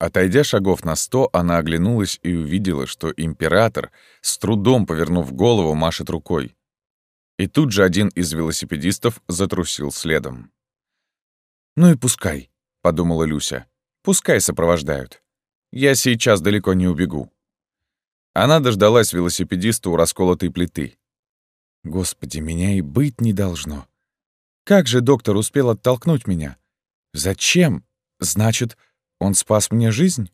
Отойдя шагов на сто, она оглянулась и увидела, что император, с трудом повернув голову, машет рукой. И тут же один из велосипедистов затрусил следом. «Ну и пускай», — подумала Люся. «Пускай сопровождают. Я сейчас далеко не убегу». Она дождалась велосипедиста у расколотой плиты. «Господи, меня и быть не должно. Как же доктор успел оттолкнуть меня? Зачем? Значит, он спас мне жизнь?»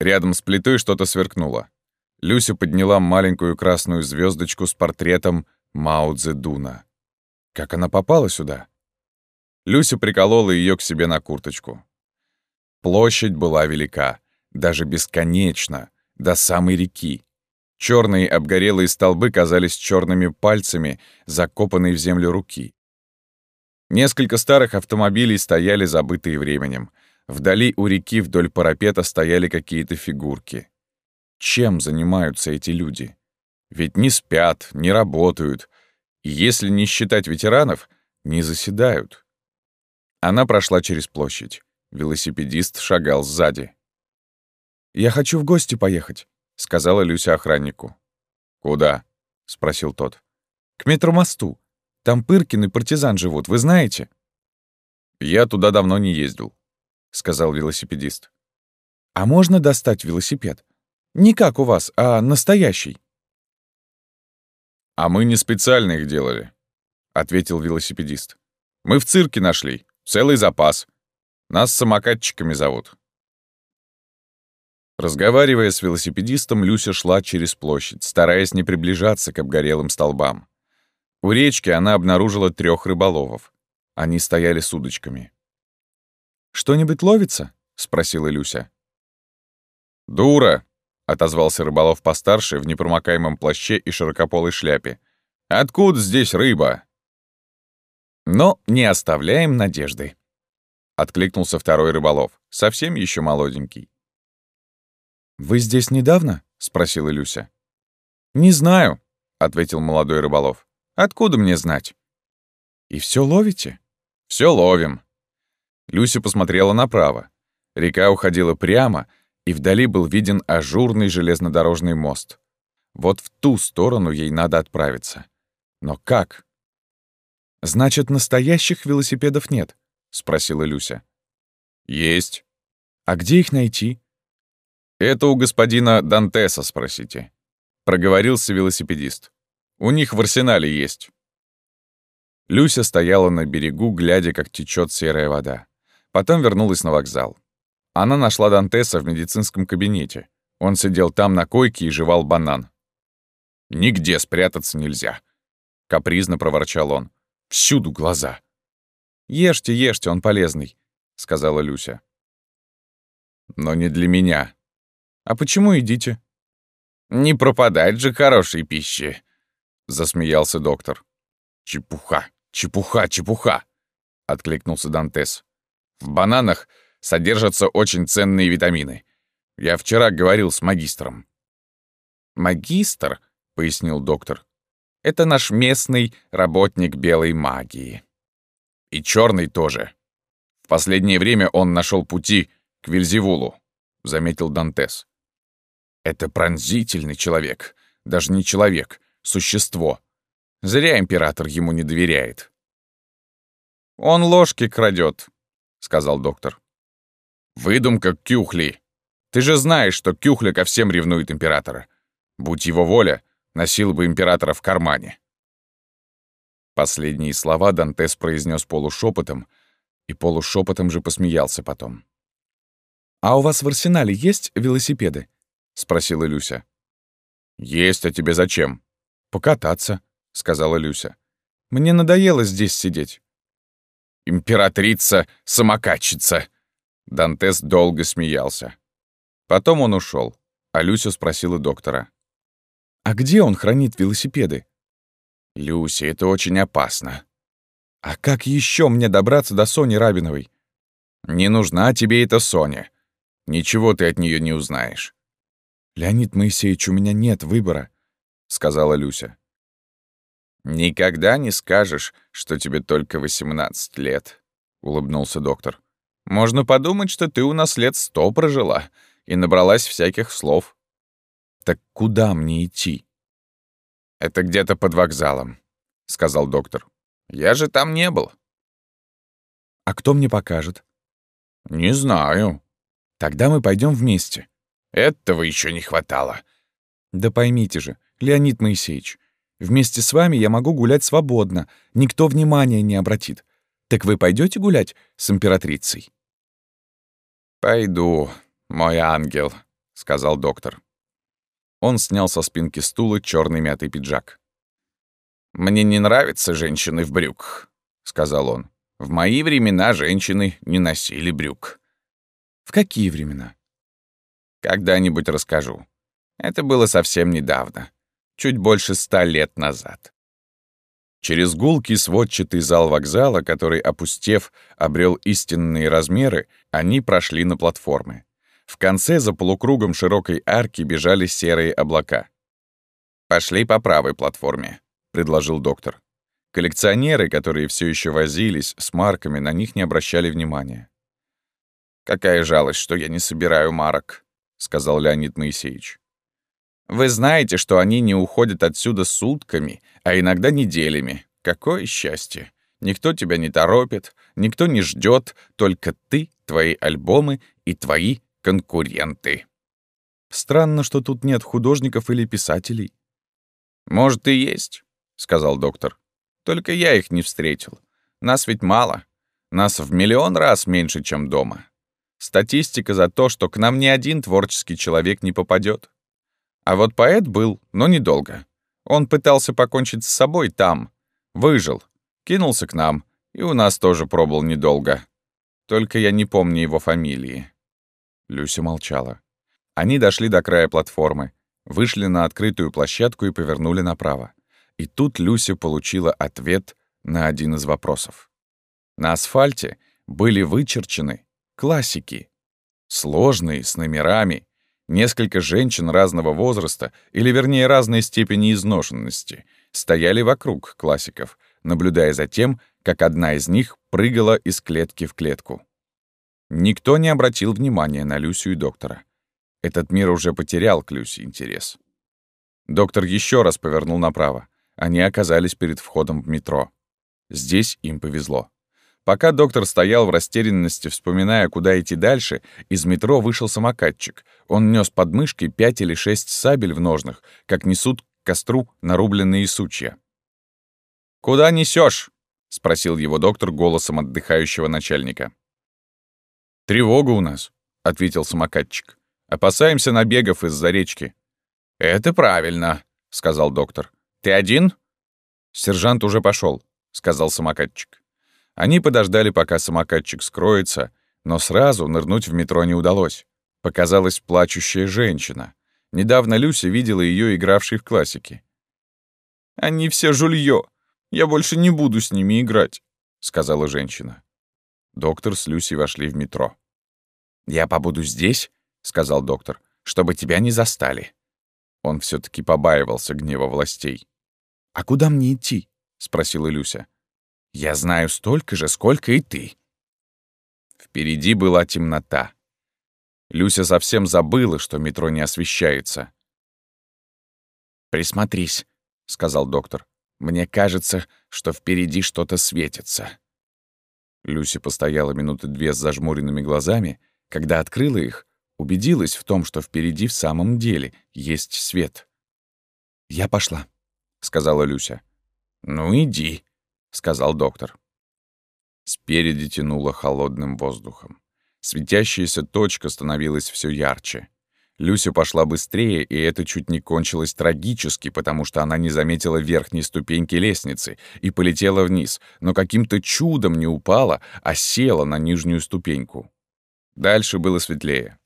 Рядом с плитой что-то сверкнуло. Люся подняла маленькую красную звездочку с портретом Мао Цзэдуна. Как она попала сюда? Люся приколола ее к себе на курточку. Площадь была велика, даже бесконечно, до самой реки. Черные обгорелые столбы казались черными пальцами, закопанной в землю руки. Несколько старых автомобилей стояли забытые временем. Вдали у реки вдоль парапета стояли какие-то фигурки. Чем занимаются эти люди? Ведь не спят, не работают. И если не считать ветеранов, не заседают. Она прошла через площадь. Велосипедист шагал сзади. «Я хочу в гости поехать», — сказала Люся охраннику. «Куда?» — спросил тот. «К метромосту. Там Пыркин и партизан живут, вы знаете?» «Я туда давно не ездил», — сказал велосипедист. «А можно достать велосипед? Не как у вас, а настоящий». «А мы не специально их делали», — ответил велосипедист. «Мы в цирке нашли. Целый запас. Нас самокатчиками зовут». Разговаривая с велосипедистом, Люся шла через площадь, стараясь не приближаться к обгорелым столбам. У речки она обнаружила трех рыболовов. Они стояли с удочками. «Что-нибудь ловится?» — спросила Люся. «Дура!» — отозвался рыболов постарше в непромокаемом плаще и широкополой шляпе. «Откуда здесь рыба?» «Но не оставляем надежды», — откликнулся второй рыболов, совсем еще молоденький. «Вы здесь недавно?» — спросила Люся. «Не знаю», — ответил молодой рыболов. «Откуда мне знать?» «И все ловите?» Все ловим». Люся посмотрела направо. Река уходила прямо, и вдали был виден ажурный железнодорожный мост. Вот в ту сторону ей надо отправиться. Но как? «Значит, настоящих велосипедов нет?» — спросила Люся. «Есть». «А где их найти?» «Это у господина Дантеса спросите», — проговорился велосипедист. «У них в арсенале есть». Люся стояла на берегу, глядя, как течет серая вода. Потом вернулась на вокзал. Она нашла Дантеса в медицинском кабинете. Он сидел там на койке и жевал банан. «Нигде спрятаться нельзя», — капризно проворчал он. «Всюду глаза». «Ешьте, ешьте, он полезный», — сказала Люся. «Но не для меня». «А почему едите?» «Не пропадать же хорошей пищи», — засмеялся доктор. «Чепуха, чепуха, чепуха!» — откликнулся Дантес. «В бананах содержатся очень ценные витамины. Я вчера говорил с магистром». «Магистр», — пояснил доктор, — «это наш местный работник белой магии». «И черный тоже. В последнее время он нашел пути к Вильзевулу», — заметил Дантес. «Это пронзительный человек. Даже не человек, существо. Зря император ему не доверяет». «Он ложки крадет, сказал доктор. «Выдумка Кюхли. Ты же знаешь, что Кюхля ко всем ревнует императора. Будь его воля, носил бы императора в кармане». Последние слова Дантес произнес полушепотом, и полушепотом же посмеялся потом. «А у вас в арсенале есть велосипеды?» — спросила Люся. «Есть, а тебе зачем?» «Покататься», — сказала Люся. «Мне надоело здесь сидеть». «Императрица-самокатчица!» Дантес долго смеялся. Потом он ушел, а Люся спросила доктора. «А где он хранит велосипеды?» «Люся, это очень опасно». «А как еще мне добраться до Сони Рабиновой?» «Не нужна тебе эта Соня. Ничего ты от нее не узнаешь». «Леонид Моисеевич, у меня нет выбора», — сказала Люся. «Никогда не скажешь, что тебе только 18 лет», — улыбнулся доктор. Можно подумать, что ты у нас лет сто прожила и набралась всяких слов. Так куда мне идти? Это где-то под вокзалом, сказал доктор. Я же там не был. А кто мне покажет? Не знаю. Тогда мы пойдем вместе. Этого еще не хватало. Да поймите же, Леонид Моисеевич, вместе с вами я могу гулять свободно, никто внимания не обратит. Так вы пойдете гулять с императрицей? «Пойду, мой ангел», — сказал доктор. Он снял со спинки стула черный мятый пиджак. «Мне не нравятся женщины в брюках», — сказал он. «В мои времена женщины не носили брюк». «В какие времена?» «Когда-нибудь расскажу. Это было совсем недавно, чуть больше ста лет назад». Через гулкий сводчатый зал вокзала, который, опустев, обрел истинные размеры, они прошли на платформы. В конце за полукругом широкой арки бежали серые облака. «Пошли по правой платформе», — предложил доктор. Коллекционеры, которые все еще возились с марками, на них не обращали внимания. «Какая жалость, что я не собираю марок», — сказал Леонид Моисеевич. «Вы знаете, что они не уходят отсюда сутками, а иногда неделями. Какое счастье! Никто тебя не торопит, никто не ждет, только ты, твои альбомы и твои конкуренты. Странно, что тут нет художников или писателей. Может, и есть, сказал доктор. Только я их не встретил. Нас ведь мало. Нас в миллион раз меньше, чем дома. Статистика за то, что к нам ни один творческий человек не попадет. А вот поэт был, но недолго. Он пытался покончить с собой там, выжил, кинулся к нам, и у нас тоже пробыл недолго. Только я не помню его фамилии. Люся молчала. Они дошли до края платформы, вышли на открытую площадку и повернули направо. И тут Люся получила ответ на один из вопросов. На асфальте были вычерчены классики. Сложные, с номерами. Несколько женщин разного возраста, или вернее разной степени изношенности, стояли вокруг классиков, наблюдая за тем, как одна из них прыгала из клетки в клетку. Никто не обратил внимания на Люсю и доктора. Этот мир уже потерял к Люсе интерес. Доктор еще раз повернул направо. Они оказались перед входом в метро. Здесь им повезло. Пока доктор стоял в растерянности, вспоминая, куда идти дальше, из метро вышел самокатчик. Он нес под мышкой пять или шесть сабель в ножнах, как несут к костру нарубленные сучья. «Куда несешь? спросил его доктор голосом отдыхающего начальника. «Тревога у нас», — ответил самокатчик. «Опасаемся набегов из-за речки». «Это правильно», — сказал доктор. «Ты один?» «Сержант уже пошел, сказал самокатчик. Они подождали, пока самокатчик скроется, но сразу нырнуть в метро не удалось. Показалась плачущая женщина. Недавно Люся видела ее игравшей в классике. «Они все жулье. Я больше не буду с ними играть», — сказала женщина. Доктор с Люси вошли в метро. «Я побуду здесь», — сказал доктор, — «чтобы тебя не застали». Он все таки побаивался гнева властей. «А куда мне идти?» — спросила Люся. «Я знаю столько же, сколько и ты». Впереди была темнота. Люся совсем забыла, что метро не освещается. «Присмотрись», — сказал доктор. «Мне кажется, что впереди что-то светится». Люси постояла минуты две с зажмуренными глазами, когда открыла их, убедилась в том, что впереди в самом деле есть свет. «Я пошла», — сказала Люся. «Ну, иди», — сказал доктор. Спереди тянуло холодным воздухом. Светящаяся точка становилась все ярче. Люся пошла быстрее, и это чуть не кончилось трагически, потому что она не заметила верхней ступеньки лестницы и полетела вниз, но каким-то чудом не упала, а села на нижнюю ступеньку. Дальше было светлее.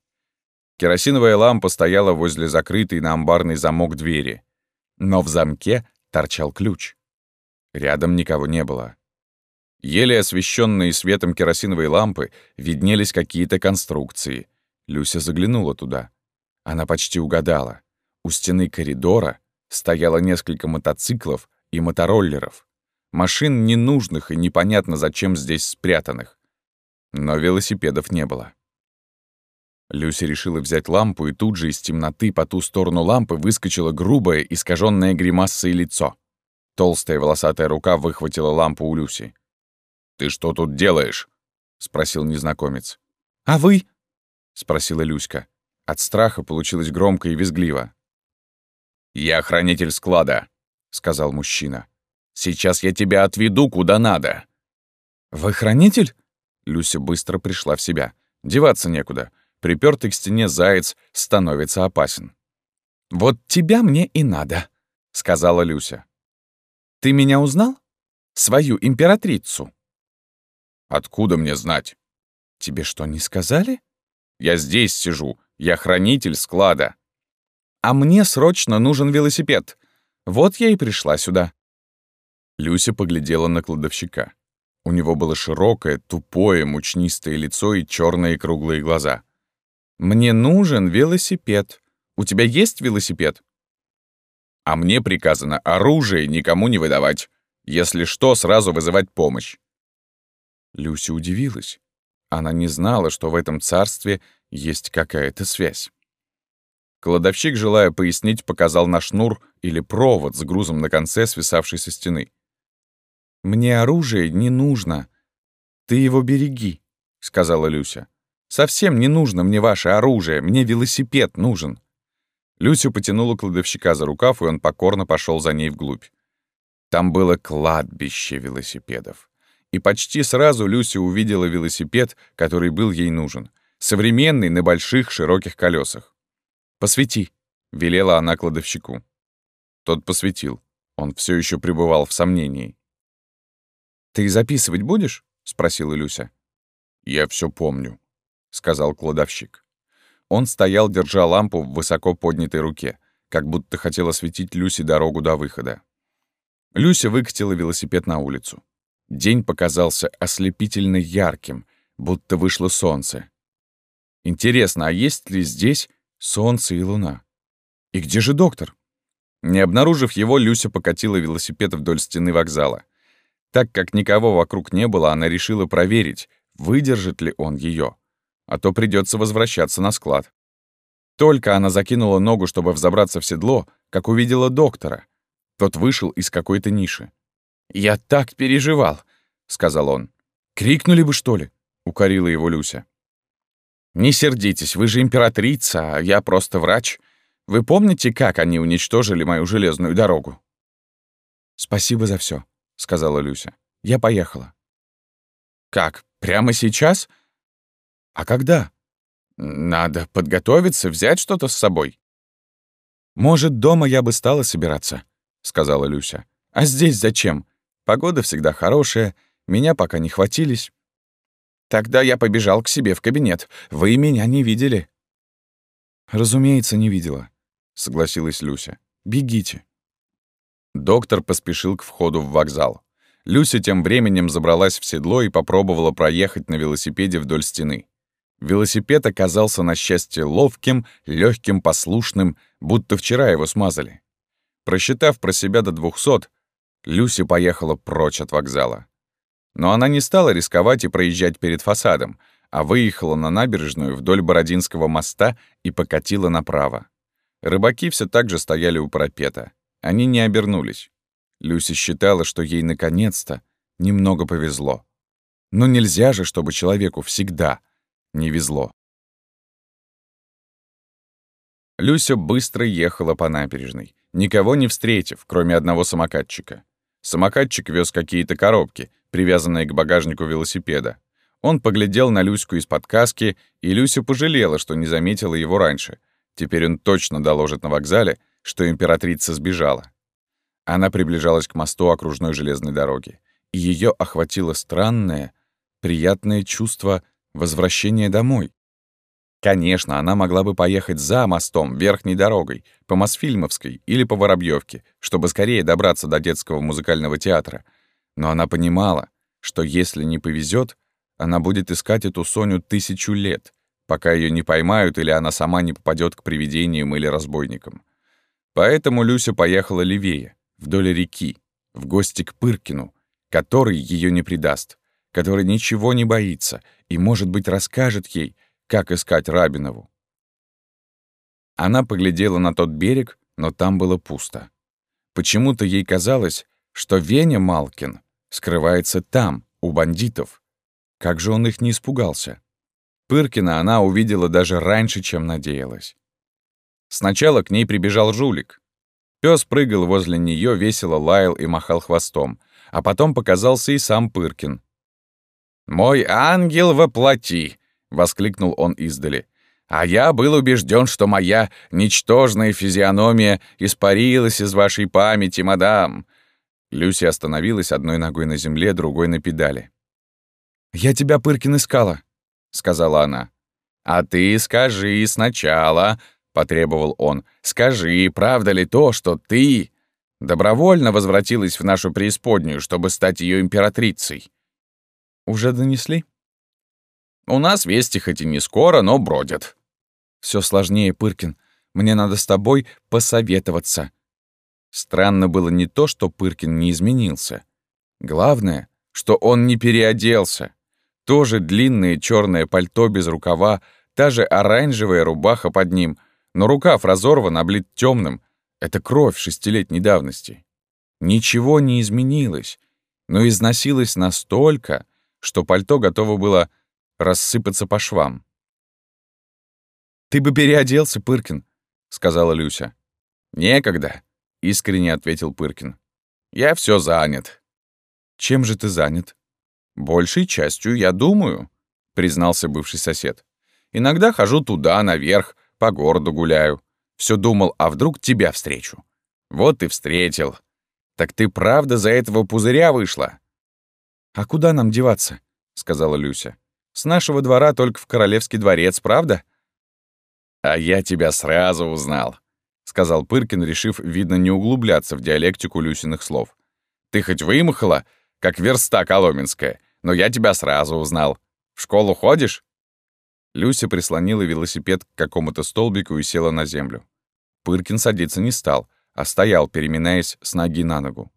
Керосиновая лампа стояла возле закрытой на амбарный замок двери. Но в замке торчал ключ. Рядом никого не было. Еле освещенные светом керосиновой лампы виднелись какие-то конструкции. Люся заглянула туда. Она почти угадала. У стены коридора стояло несколько мотоциклов и мотороллеров. Машин ненужных и непонятно зачем здесь спрятанных. Но велосипедов не было. Люся решила взять лампу, и тут же из темноты по ту сторону лампы выскочило грубое, искаженное гримассой лицо. Толстая волосатая рука выхватила лампу у Люси. «Ты что тут делаешь?» — спросил незнакомец. «А вы?» — спросила Люська. От страха получилось громко и визгливо. «Я охранитель склада», — сказал мужчина. «Сейчас я тебя отведу куда надо». «Вы хранитель?» Люся быстро пришла в себя. Деваться некуда. Припертый к стене заяц становится опасен. «Вот тебя мне и надо», — сказала Люся. «Ты меня узнал? Свою императрицу?» «Откуда мне знать?» «Тебе что, не сказали?» «Я здесь сижу. Я хранитель склада». «А мне срочно нужен велосипед. Вот я и пришла сюда». Люся поглядела на кладовщика. У него было широкое, тупое, мучнистое лицо и черные круглые глаза. «Мне нужен велосипед. У тебя есть велосипед?» «А мне приказано оружие никому не выдавать. Если что, сразу вызывать помощь». Люся удивилась. Она не знала, что в этом царстве есть какая-то связь. Кладовщик, желая пояснить, показал на шнур или провод с грузом на конце, свисавший со стены. «Мне оружие не нужно. Ты его береги», — сказала Люся. Совсем не нужно мне ваше оружие, мне велосипед нужен». Люсю потянула кладовщика за рукав, и он покорно пошел за ней вглубь. Там было кладбище велосипедов. И почти сразу Люся увидела велосипед, который был ей нужен. Современный, на больших, широких колесах. «Посвети», — велела она кладовщику. Тот посветил. Он все еще пребывал в сомнении. «Ты записывать будешь?» — спросила Люся. «Я все помню», — сказал кладовщик. Он стоял, держа лампу в высоко поднятой руке, как будто хотел осветить Люсе дорогу до выхода. Люся выкатила велосипед на улицу. День показался ослепительно ярким, будто вышло солнце. Интересно, а есть ли здесь солнце и луна? И где же доктор? Не обнаружив его, Люся покатила велосипед вдоль стены вокзала. Так как никого вокруг не было, она решила проверить, выдержит ли он ее а то придется возвращаться на склад. Только она закинула ногу, чтобы взобраться в седло, как увидела доктора. Тот вышел из какой-то ниши. «Я так переживал», — сказал он. «Крикнули бы, что ли?» — укорила его Люся. «Не сердитесь, вы же императрица, а я просто врач. Вы помните, как они уничтожили мою железную дорогу?» «Спасибо за все, сказала Люся. «Я поехала». «Как, прямо сейчас?» А когда? Надо подготовиться, взять что-то с собой. Может, дома я бы стала собираться, сказала Люся. А здесь зачем? Погода всегда хорошая, меня пока не хватились. Тогда я побежал к себе в кабинет. Вы меня не видели. Разумеется, не видела, согласилась Люся. Бегите. Доктор поспешил к входу в вокзал. Люся тем временем забралась в седло и попробовала проехать на велосипеде вдоль стены. Велосипед оказался на счастье ловким, легким, послушным, будто вчера его смазали. Просчитав про себя до двухсот, Люси поехала прочь от вокзала. Но она не стала рисковать и проезжать перед фасадом, а выехала на набережную вдоль Бородинского моста и покатила направо. Рыбаки все так же стояли у парапета. Они не обернулись. Люси считала, что ей наконец-то немного повезло. Но нельзя же, чтобы человеку всегда — не везло. Люся быстро ехала по набережной, никого не встретив, кроме одного самокатчика. Самокатчик вез какие-то коробки, привязанные к багажнику велосипеда. Он поглядел на Люську из-под каски, и Люся пожалела, что не заметила его раньше. Теперь он точно доложит на вокзале, что императрица сбежала. Она приближалась к мосту окружной железной дороги, и ее охватило странное, приятное чувство Возвращение домой. Конечно, она могла бы поехать за мостом, верхней дорогой, по Мосфильмовской или по Воробьевке, чтобы скорее добраться до детского музыкального театра. Но она понимала, что если не повезет, она будет искать эту Соню тысячу лет, пока ее не поймают или она сама не попадет к привидениям или разбойникам. Поэтому Люся поехала левее, вдоль реки, в гости к Пыркину, который ее не предаст, который ничего не боится и, может быть, расскажет ей, как искать Рабинову. Она поглядела на тот берег, но там было пусто. Почему-то ей казалось, что Веня Малкин скрывается там, у бандитов. Как же он их не испугался? Пыркина она увидела даже раньше, чем надеялась. Сначала к ней прибежал жулик. Пёс прыгал возле неё, весело лаял и махал хвостом, а потом показался и сам Пыркин. «Мой ангел воплоти!» — воскликнул он издали. «А я был убежден, что моя ничтожная физиономия испарилась из вашей памяти, мадам!» Люси остановилась одной ногой на земле, другой на педали. «Я тебя, Пыркин, искала», — сказала она. «А ты скажи сначала», — потребовал он. «Скажи, правда ли то, что ты добровольно возвратилась в нашу преисподнюю, чтобы стать ее императрицей?» «Уже донесли?» «У нас вести хоть и не скоро, но бродят». Все сложнее, Пыркин. Мне надо с тобой посоветоваться». Странно было не то, что Пыркин не изменился. Главное, что он не переоделся. Тоже длинное черное пальто без рукава, та же оранжевая рубаха под ним, но рукав разорван, облит темным. Это кровь шестилетней давности. Ничего не изменилось, но износилось настолько, что пальто готово было рассыпаться по швам. «Ты бы переоделся, Пыркин», — сказала Люся. «Некогда», — искренне ответил Пыркин. «Я все занят». «Чем же ты занят?» «Большей частью я думаю», — признался бывший сосед. «Иногда хожу туда, наверх, по городу гуляю. Все думал, а вдруг тебя встречу. Вот и встретил. Так ты правда за этого пузыря вышла?» «А куда нам деваться?» — сказала Люся. «С нашего двора только в Королевский дворец, правда?» «А я тебя сразу узнал», — сказал Пыркин, решив, видно, не углубляться в диалектику Люсиных слов. «Ты хоть вымахала, как верста коломенская, но я тебя сразу узнал. В школу ходишь?» Люся прислонила велосипед к какому-то столбику и села на землю. Пыркин садиться не стал, а стоял, переминаясь с ноги на ногу.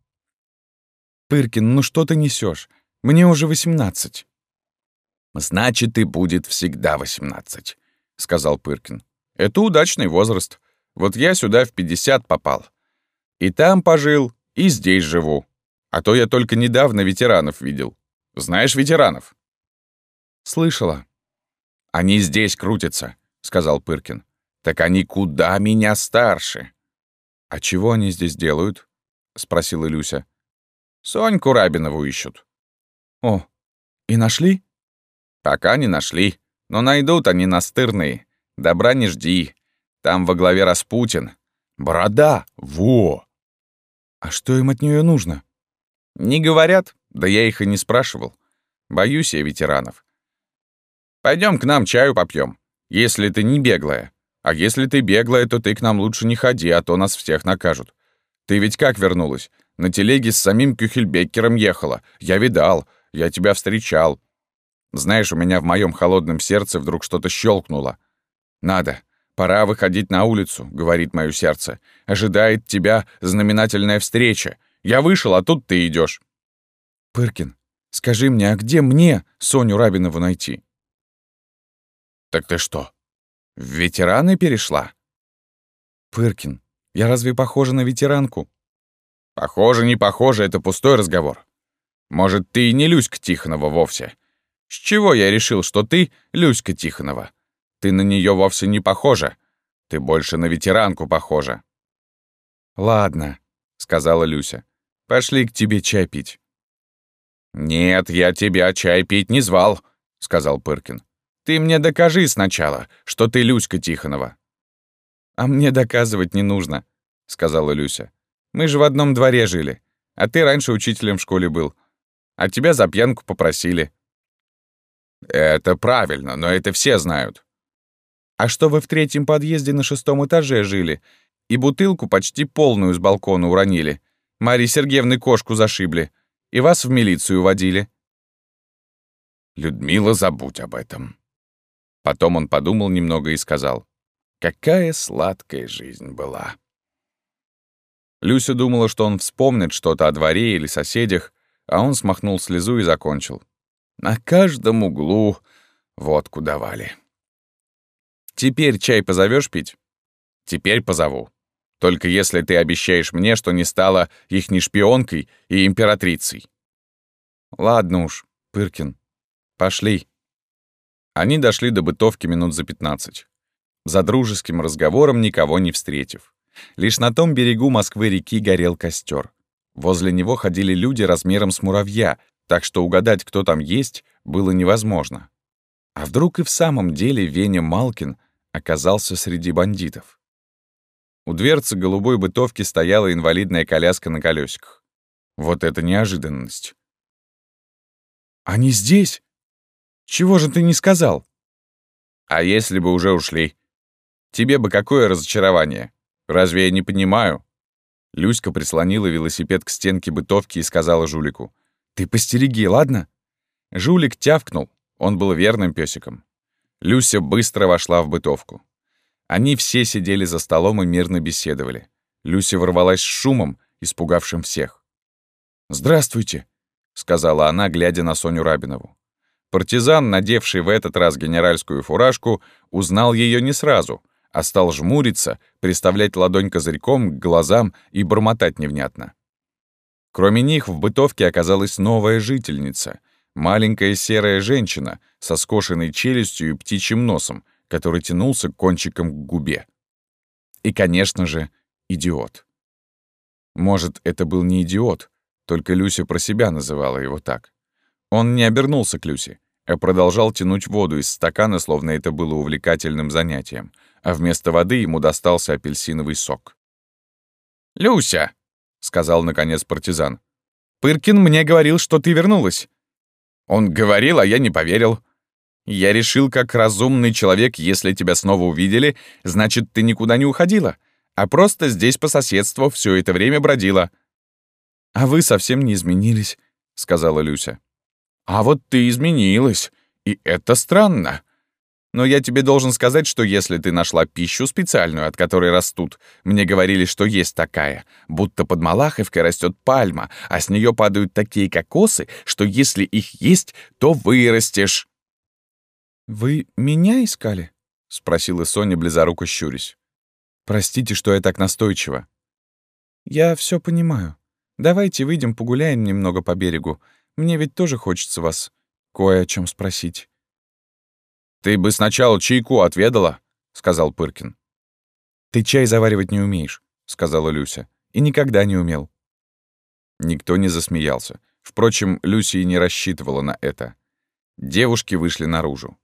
«Пыркин, ну что ты несешь? Мне уже восемнадцать». «Значит, и будет всегда восемнадцать», — сказал Пыркин. «Это удачный возраст. Вот я сюда в пятьдесят попал. И там пожил, и здесь живу. А то я только недавно ветеранов видел. Знаешь ветеранов?» «Слышала». «Они здесь крутятся», — сказал Пыркин. «Так они куда меня старше?» «А чего они здесь делают?» — спросила Люся. «Соньку Рабинову ищут». «О, и нашли?» «Пока не нашли, но найдут они настырные. Добра не жди. Там во главе Распутин. Борода, во!» «А что им от нее нужно?» Не говорят, да я их и не спрашивал. Боюсь я ветеранов. Пойдем к нам чаю попьем, если ты не беглая. А если ты беглая, то ты к нам лучше не ходи, а то нас всех накажут. Ты ведь как вернулась? На телеге с самим Кюхельбеккером ехала. Я видал, я тебя встречал. Знаешь, у меня в моем холодном сердце вдруг что-то щелкнуло. Надо, пора выходить на улицу, говорит мое сердце. Ожидает тебя знаменательная встреча. Я вышел, а тут ты идешь. Пыркин, скажи мне, а где мне Соню Рабинову найти? Так ты что, в ветераны перешла? Пыркин, я разве похожа на ветеранку? Похоже, не похоже, это пустой разговор. Может, ты и не Люська Тихонова вовсе. С чего я решил, что ты Люська Тихонова? Ты на нее вовсе не похожа. Ты больше на ветеранку похожа. Ладно, сказала Люся. Пошли к тебе чай пить». «Нет, я тебя чай пить не звал», — сказал Пыркин. «Ты мне докажи сначала, что ты Люська Тихонова». «А мне доказывать не нужно», — сказала Люся. «Мы же в одном дворе жили, а ты раньше учителем в школе был. А тебя за пьянку попросили». «Это правильно, но это все знают». «А что вы в третьем подъезде на шестом этаже жили и бутылку почти полную с балкона уронили?» Марии Сергеевны кошку зашибли. И вас в милицию водили». «Людмила, забудь об этом». Потом он подумал немного и сказал, «Какая сладкая жизнь была». Люся думала, что он вспомнит что-то о дворе или соседях, а он смахнул слезу и закончил. На каждом углу водку давали. Теперь чай позовешь пить? Теперь позову. Только если ты обещаешь мне, что не стала их ни шпионкой и императрицей. Ладно уж, Пыркин, пошли. Они дошли до бытовки минут за пятнадцать. За дружеским разговором никого не встретив. Лишь на том берегу Москвы-реки горел костер. Возле него ходили люди размером с муравья, так что угадать, кто там есть, было невозможно. А вдруг и в самом деле Веня Малкин оказался среди бандитов? У дверцы голубой бытовки стояла инвалидная коляска на колесиках. Вот это неожиданность. «Они здесь? Чего же ты не сказал?» «А если бы уже ушли? Тебе бы какое разочарование? Разве я не понимаю?» Люська прислонила велосипед к стенке бытовки и сказала жулику. «Ты постереги, ладно?» Жулик тявкнул, он был верным песиком. Люся быстро вошла в бытовку. Они все сидели за столом и мирно беседовали. Люся ворвалась с шумом, испугавшим всех. «Здравствуйте», — сказала она, глядя на Соню Рабинову. Партизан, надевший в этот раз генеральскую фуражку, узнал ее не сразу, а стал жмуриться, приставлять ладонь козырьком к глазам и бормотать невнятно. Кроме них в бытовке оказалась новая жительница, маленькая серая женщина со скошенной челюстью и птичьим носом, который тянулся кончиком к губе. И, конечно же, идиот. Может, это был не идиот, только Люся про себя называла его так. Он не обернулся к Люсе, а продолжал тянуть воду из стакана, словно это было увлекательным занятием, а вместо воды ему достался апельсиновый сок. «Люся!» — сказал, наконец, партизан. «Пыркин мне говорил, что ты вернулась». «Он говорил, а я не поверил. Я решил, как разумный человек, если тебя снова увидели, значит, ты никуда не уходила, а просто здесь по соседству все это время бродила». «А вы совсем не изменились», — сказала Люся. «А вот ты изменилась, и это странно. Но я тебе должен сказать, что если ты нашла пищу специальную, от которой растут, мне говорили, что есть такая, будто под Малаховкой растет пальма, а с нее падают такие кокосы, что если их есть, то вырастешь». «Вы меня искали?» — спросила Соня, близоруко щурясь. «Простите, что я так настойчива». «Я все понимаю. Давайте выйдем погуляем немного по берегу. Мне ведь тоже хочется вас кое о чем спросить». «Ты бы сначала чайку отведала», — сказал Пыркин. «Ты чай заваривать не умеешь», — сказала Люся. «И никогда не умел». Никто не засмеялся. Впрочем, Люся и не рассчитывала на это. Девушки вышли наружу.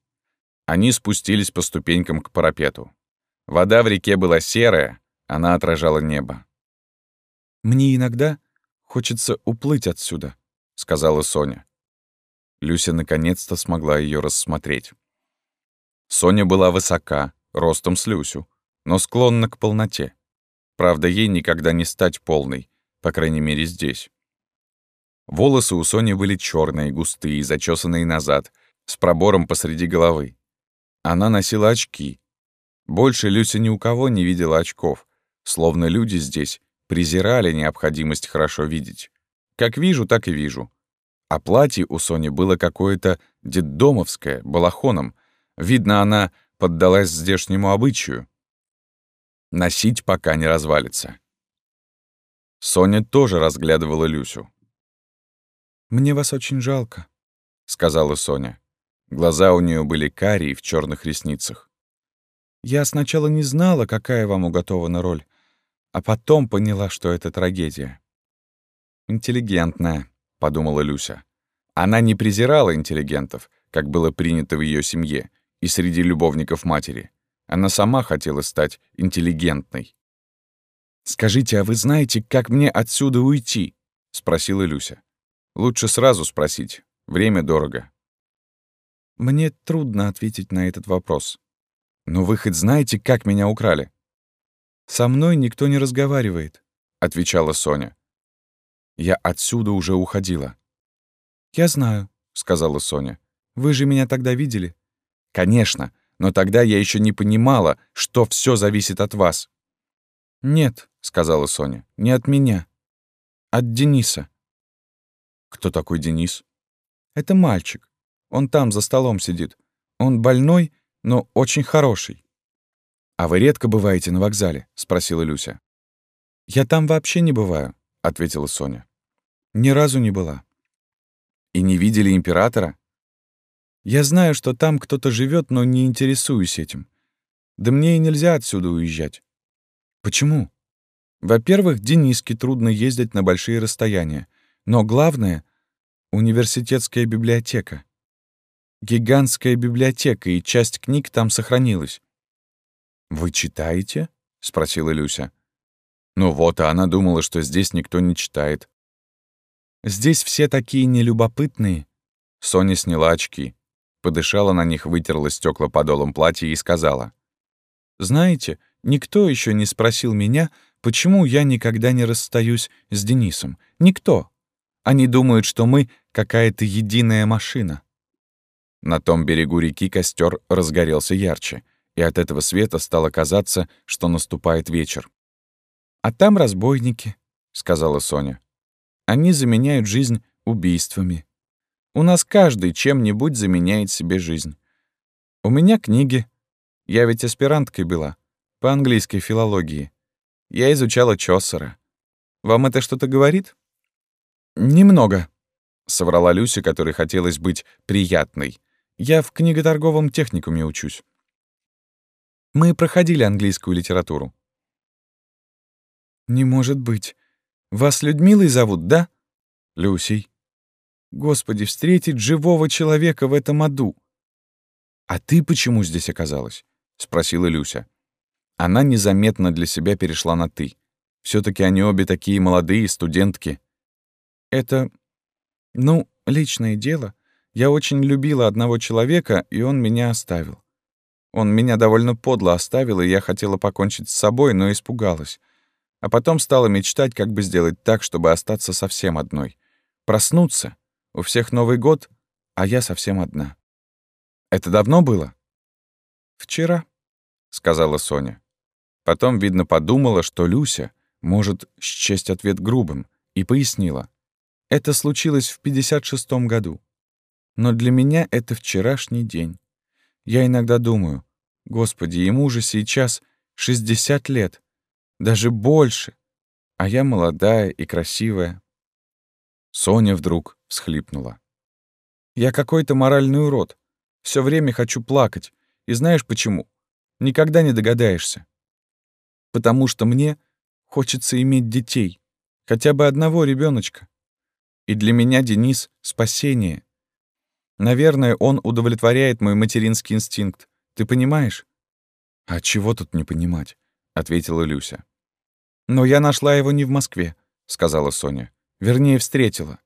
Они спустились по ступенькам к парапету. Вода в реке была серая, она отражала небо. «Мне иногда хочется уплыть отсюда», — сказала Соня. Люся наконец-то смогла ее рассмотреть. Соня была высока, ростом с Люсю, но склонна к полноте. Правда, ей никогда не стать полной, по крайней мере, здесь. Волосы у Сони были черные, густые, зачесанные назад, с пробором посреди головы. Она носила очки. Больше Люся ни у кого не видела очков, словно люди здесь презирали необходимость хорошо видеть. Как вижу, так и вижу. А платье у Сони было какое-то детдомовское, балахоном. Видно, она поддалась здешнему обычаю. Носить пока не развалится. Соня тоже разглядывала Люсю. «Мне вас очень жалко», — сказала Соня. Глаза у нее были карие в черных ресницах. «Я сначала не знала, какая вам уготована роль, а потом поняла, что это трагедия». «Интеллигентная», — подумала Люся. Она не презирала интеллигентов, как было принято в ее семье и среди любовников матери. Она сама хотела стать интеллигентной. «Скажите, а вы знаете, как мне отсюда уйти?» — спросила Люся. «Лучше сразу спросить. Время дорого». Мне трудно ответить на этот вопрос. Но вы хоть знаете, как меня украли? Со мной никто не разговаривает, отвечала Соня. Я отсюда уже уходила. Я знаю, сказала Соня. Вы же меня тогда видели? Конечно, но тогда я еще не понимала, что все зависит от вас. Нет, сказала Соня, не от меня. От Дениса. Кто такой Денис? Это мальчик. Он там, за столом сидит. Он больной, но очень хороший». «А вы редко бываете на вокзале?» — спросила Люся. «Я там вообще не бываю», — ответила Соня. «Ни разу не была». «И не видели императора?» «Я знаю, что там кто-то живет, но не интересуюсь этим. Да мне и нельзя отсюда уезжать». «Почему?» «Во-первых, Дениске трудно ездить на большие расстояния. Но главное — университетская библиотека. Гигантская библиотека, и часть книг там сохранилась. «Вы читаете?» — спросила Люся. Ну вот, а она думала, что здесь никто не читает. «Здесь все такие нелюбопытные». Соня сняла очки, подышала на них, вытерла стекла подолом платья и сказала. «Знаете, никто еще не спросил меня, почему я никогда не расстаюсь с Денисом. Никто. Они думают, что мы какая-то единая машина». На том берегу реки костер разгорелся ярче, и от этого света стало казаться, что наступает вечер. «А там разбойники», — сказала Соня. «Они заменяют жизнь убийствами. У нас каждый чем-нибудь заменяет себе жизнь. У меня книги. Я ведь аспиранткой была, по английской филологии. Я изучала Чоссера. Вам это что-то говорит?» «Немного», — соврала Люся, которой хотелось быть приятной. «Я в книготорговом техникуме учусь. Мы проходили английскую литературу». «Не может быть. Вас Людмилой зовут, да?» «Люсей». «Господи, встретить живого человека в этом аду!» «А ты почему здесь оказалась?» — спросила Люся. Она незаметно для себя перешла на «ты». все таки они обе такие молодые, студентки. «Это... ну, личное дело. Я очень любила одного человека, и он меня оставил. Он меня довольно подло оставил, и я хотела покончить с собой, но испугалась. А потом стала мечтать, как бы сделать так, чтобы остаться совсем одной. Проснуться. У всех Новый год, а я совсем одна. Это давно было? Вчера, — сказала Соня. Потом, видно, подумала, что Люся может счесть ответ грубым, и пояснила. Это случилось в 56-м году. Но для меня это вчерашний день. Я иногда думаю, Господи, ему же сейчас 60 лет, даже больше, а я молодая и красивая. Соня вдруг всхлипнула. Я какой-то моральный урод. Все время хочу плакать. И знаешь почему? Никогда не догадаешься. Потому что мне хочется иметь детей. Хотя бы одного ребеночка. И для меня Денис — спасение. Наверное, он удовлетворяет мой материнский инстинкт. Ты понимаешь? А чего тут не понимать? ответила Люся. Но я нашла его не в Москве, сказала Соня. Вернее, встретила.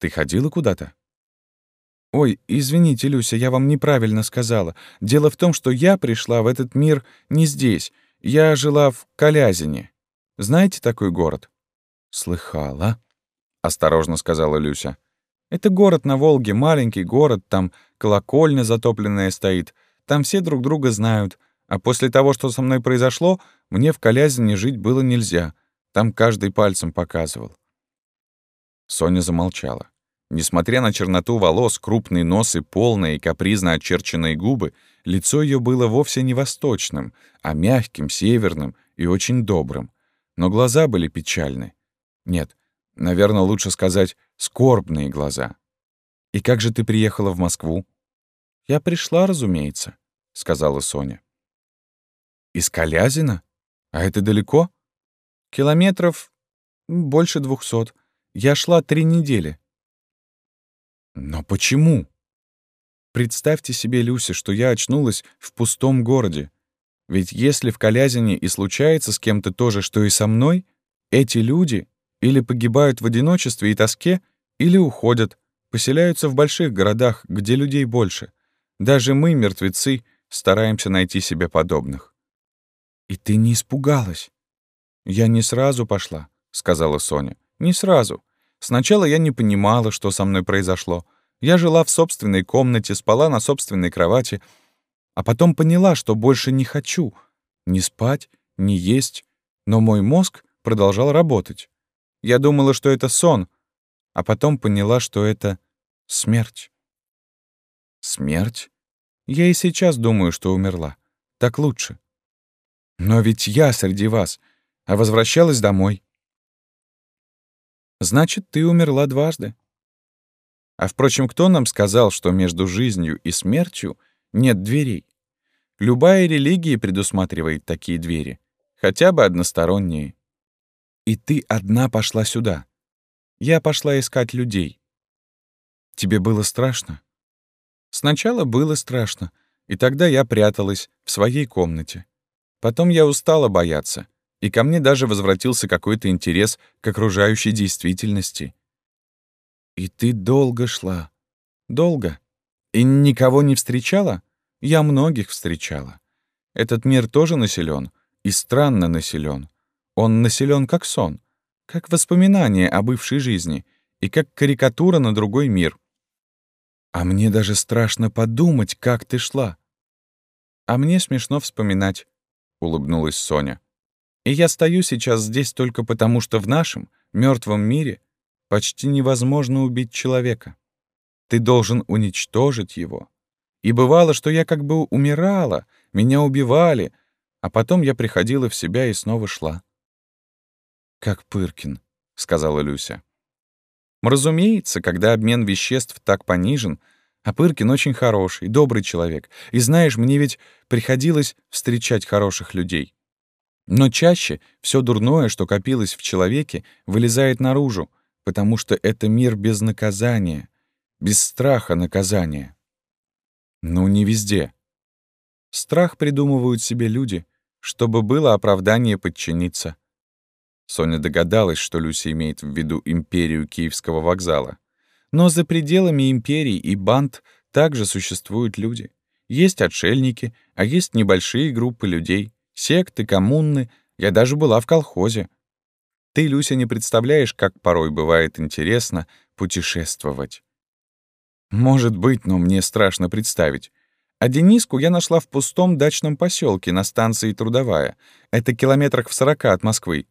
Ты ходила куда-то? Ой, извините, Люся, я вам неправильно сказала. Дело в том, что я пришла в этот мир не здесь. Я жила в Калязине. Знаете такой город? Слыхала, осторожно сказала Люся. Это город на Волге, маленький город, там колокольня затопленная стоит, там все друг друга знают. А после того, что со мной произошло, мне в Калязине жить было нельзя. Там каждый пальцем показывал. Соня замолчала. Несмотря на черноту волос, крупный нос и полные, капризно очерченные губы, лицо ее было вовсе не восточным, а мягким, северным и очень добрым. Но глаза были печальны. Нет, наверное, лучше сказать скорбные глаза. «И как же ты приехала в Москву?» «Я пришла, разумеется», — сказала Соня. «Из Калязина? А это далеко?» «Километров больше двухсот. Я шла три недели». «Но почему?» Представьте себе, Люся, что я очнулась в пустом городе. Ведь если в Калязине и случается с кем-то то же, что и со мной, эти люди или погибают в одиночестве и тоске, или уходят, поселяются в больших городах, где людей больше. Даже мы, мертвецы, стараемся найти себе подобных. «И ты не испугалась?» «Я не сразу пошла», — сказала Соня. «Не сразу. Сначала я не понимала, что со мной произошло. Я жила в собственной комнате, спала на собственной кровати, а потом поняла, что больше не хочу ни спать, ни есть, но мой мозг продолжал работать. Я думала, что это сон, а потом поняла, что это смерть. Смерть? Я и сейчас думаю, что умерла. Так лучше. Но ведь я среди вас, а возвращалась домой. Значит, ты умерла дважды. А впрочем, кто нам сказал, что между жизнью и смертью нет дверей? Любая религия предусматривает такие двери, хотя бы односторонние. И ты одна пошла сюда. Я пошла искать людей. Тебе было страшно? Сначала было страшно, и тогда я пряталась в своей комнате. Потом я устала бояться, и ко мне даже возвратился какой-то интерес к окружающей действительности. И ты долго шла. Долго. И никого не встречала? Я многих встречала. Этот мир тоже населен, и странно населен. Он населен как сон, как воспоминание о бывшей жизни и как карикатура на другой мир. А мне даже страшно подумать, как ты шла. А мне смешно вспоминать, — улыбнулась Соня. И я стою сейчас здесь только потому, что в нашем, мертвом мире почти невозможно убить человека. Ты должен уничтожить его. И бывало, что я как бы умирала, меня убивали, а потом я приходила в себя и снова шла. «Как Пыркин», — сказала Люся. Разумеется, когда обмен веществ так понижен, а Пыркин очень хороший, добрый человек. И знаешь, мне ведь приходилось встречать хороших людей. Но чаще все дурное, что копилось в человеке, вылезает наружу, потому что это мир без наказания, без страха наказания. Ну, не везде. Страх придумывают себе люди, чтобы было оправдание подчиниться. Соня догадалась, что Люся имеет в виду империю Киевского вокзала. Но за пределами империй и банд также существуют люди. Есть отшельники, а есть небольшие группы людей, секты, коммуны. Я даже была в колхозе. Ты, Люся, не представляешь, как порой бывает интересно путешествовать. Может быть, но мне страшно представить. А Дениску я нашла в пустом дачном поселке на станции Трудовая. Это километрах в сорока от Москвы.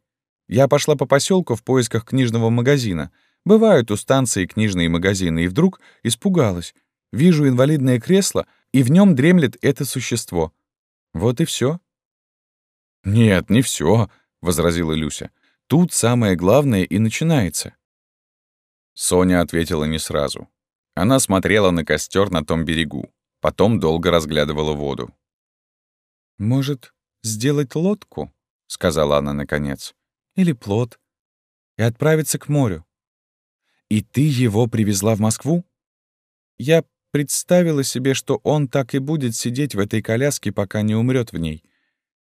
Я пошла по поселку в поисках книжного магазина. Бывают у станции книжные магазины, и вдруг испугалась. Вижу инвалидное кресло, и в нем дремлет это существо. Вот и все. «Нет, не все, возразила Люся. «Тут самое главное и начинается». Соня ответила не сразу. Она смотрела на костер на том берегу, потом долго разглядывала воду. «Может, сделать лодку?» — сказала она наконец или плод, и отправиться к морю. И ты его привезла в Москву? Я представила себе, что он так и будет сидеть в этой коляске, пока не умрет в ней.